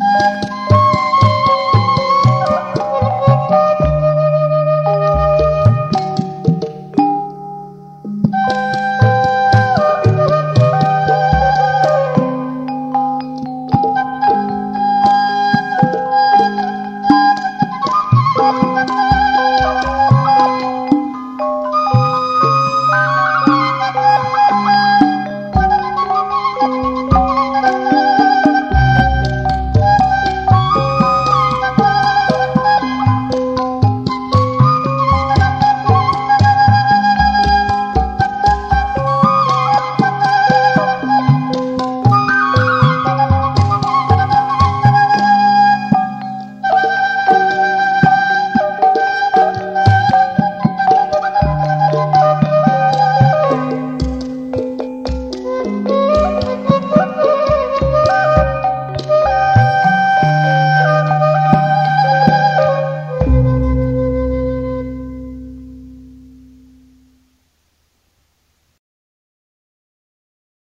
Música